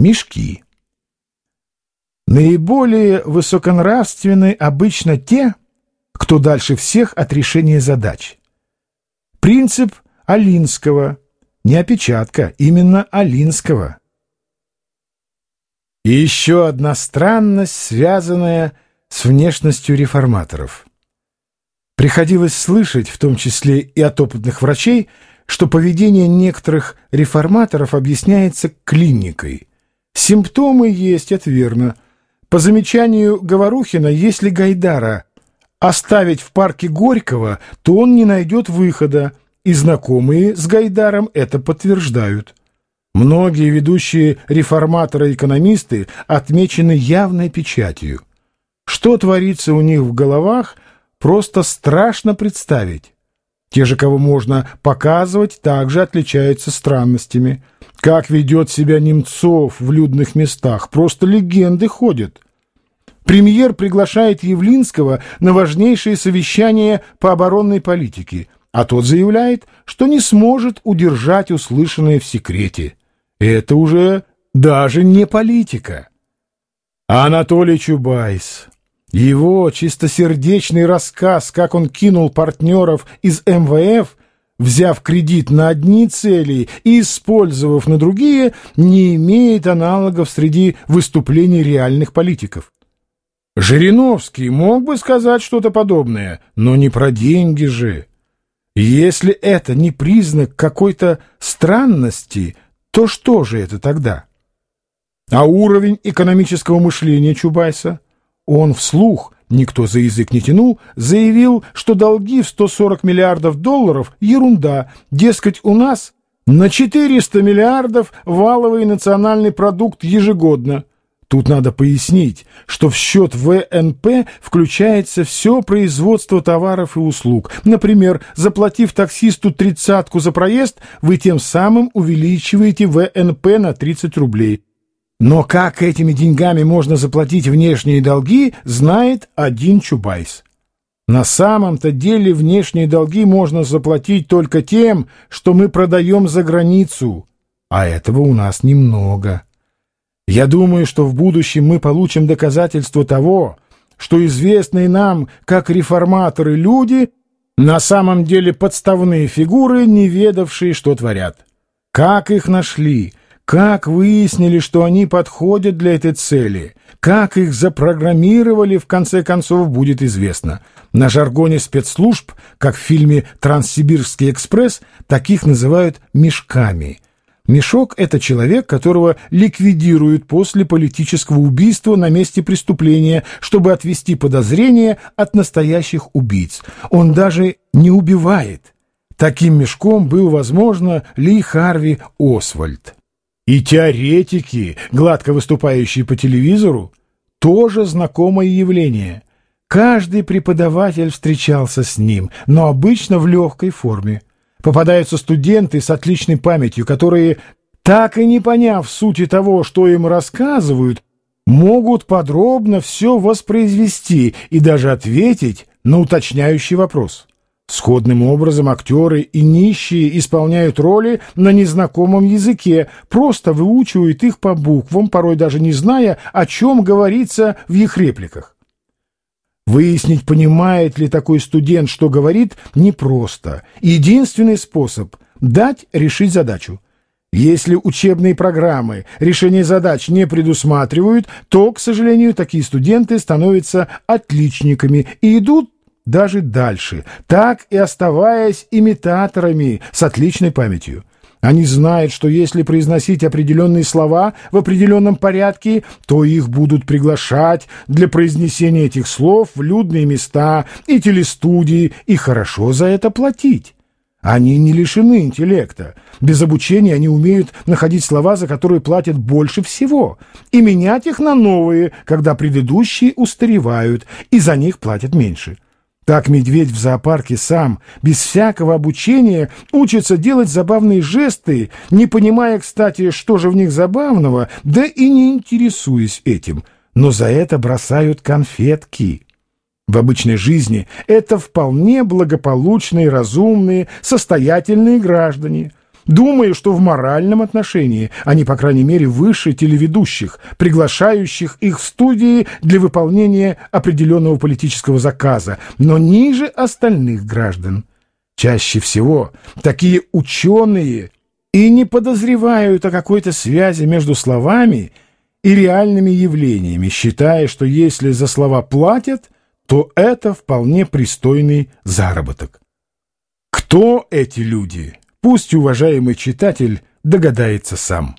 Мешки. Наиболее высоконравственны обычно те, кто дальше всех от решения задач. Принцип Алинского, не опечатка, именно Алинского. И еще одна странность, связанная с внешностью реформаторов. Приходилось слышать, в том числе и от опытных врачей, что поведение некоторых реформаторов объясняется клиникой. Симптомы есть, это верно. По замечанию Говорухина, если Гайдара оставить в парке Горького, то он не найдет выхода, и знакомые с Гайдаром это подтверждают. Многие ведущие реформаторы-экономисты отмечены явной печатью. Что творится у них в головах, просто страшно представить. Те же, кого можно показывать, также отличаются странностями. Как ведет себя Немцов в людных местах, просто легенды ходят. Премьер приглашает Явлинского на важнейшее совещание по оборонной политике, а тот заявляет, что не сможет удержать услышанное в секрете. Это уже даже не политика. Анатолий Чубайс. Его чистосердечный рассказ, как он кинул партнеров из МВФ, взяв кредит на одни цели и использовав на другие, не имеет аналогов среди выступлений реальных политиков. Жириновский мог бы сказать что-то подобное, но не про деньги же. Если это не признак какой-то странности, то что же это тогда? А уровень экономического мышления Чубайса – он вслух, никто за язык не тянул, заявил, что долги в 140 миллиардов долларов – ерунда, дескать, у нас на 400 миллиардов валовый национальный продукт ежегодно. Тут надо пояснить, что в счет ВНП включается все производство товаров и услуг. Например, заплатив таксисту тридцатку за проезд, вы тем самым увеличиваете ВНП на 30 рублей. Но как этими деньгами можно заплатить внешние долги, знает один Чубайс. На самом-то деле внешние долги можно заплатить только тем, что мы продаем за границу, а этого у нас немного. Я думаю, что в будущем мы получим доказательство того, что известные нам, как реформаторы, люди на самом деле подставные фигуры, не ведавшие, что творят. Как их нашли, как выяснили, что они подходят для этой цели? Как их запрограммировали, в конце концов, будет известно. На жаргоне спецслужб, как в фильме «Транссибирский экспресс», таких называют «мешками». Мешок — это человек, которого ликвидируют после политического убийства на месте преступления, чтобы отвести подозрения от настоящих убийц. Он даже не убивает. Таким мешком был, возможно, Ли Харви Освальд. И теоретики, гладко выступающие по телевизору, тоже знакомое явление. Каждый преподаватель встречался с ним, но обычно в легкой форме. Попадаются студенты с отличной памятью, которые, так и не поняв сути того, что им рассказывают, могут подробно все воспроизвести и даже ответить на уточняющий вопрос. Сходным образом актеры и нищие исполняют роли на незнакомом языке, просто выучивают их по буквам, порой даже не зная, о чем говорится в их репликах. Выяснить, понимает ли такой студент, что говорит, непросто. Единственный способ – дать решить задачу. Если учебные программы решение задач не предусматривают, то, к сожалению, такие студенты становятся отличниками и идут даже дальше, так и оставаясь имитаторами с отличной памятью. Они знают, что если произносить определенные слова в определенном порядке, то их будут приглашать для произнесения этих слов в людные места и телестудии, и хорошо за это платить. Они не лишены интеллекта. Без обучения они умеют находить слова, за которые платят больше всего, и менять их на новые, когда предыдущие устаревают, и за них платят меньше. Так медведь в зоопарке сам, без всякого обучения, учится делать забавные жесты, не понимая, кстати, что же в них забавного, да и не интересуясь этим, но за это бросают конфетки. В обычной жизни это вполне благополучные, разумные, состоятельные граждане. Думая, что в моральном отношении они, по крайней мере, выше телеведущих, приглашающих их в студии для выполнения определенного политического заказа, но ниже остальных граждан. Чаще всего такие ученые и не подозревают о какой-то связи между словами и реальными явлениями, считая, что если за слова платят, то это вполне пристойный заработок. Кто эти люди? Пусть уважаемый читатель догадается сам.